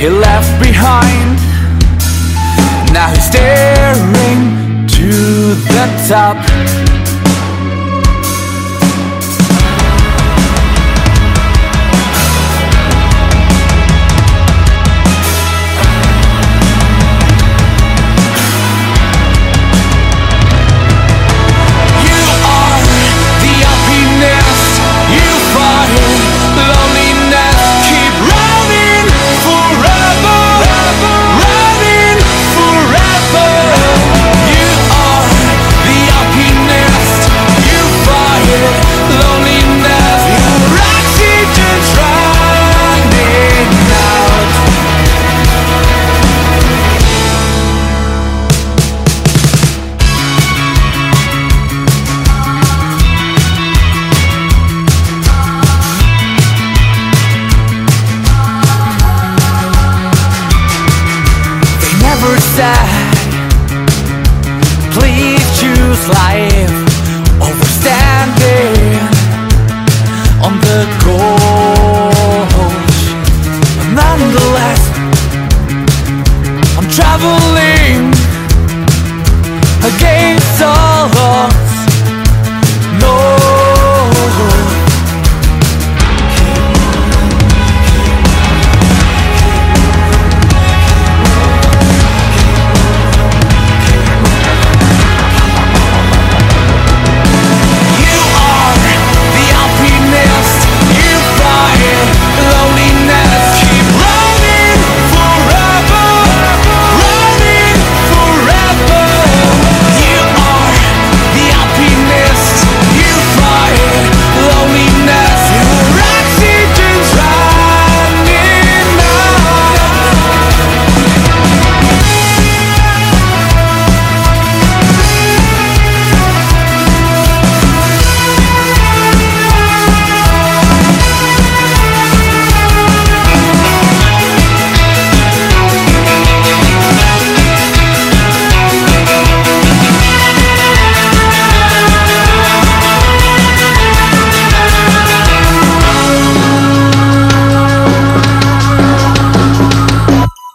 he left behind. Now he's staring to the top. Never side Please choose life over standing on the coast. Nonetheless, I'm traveling against all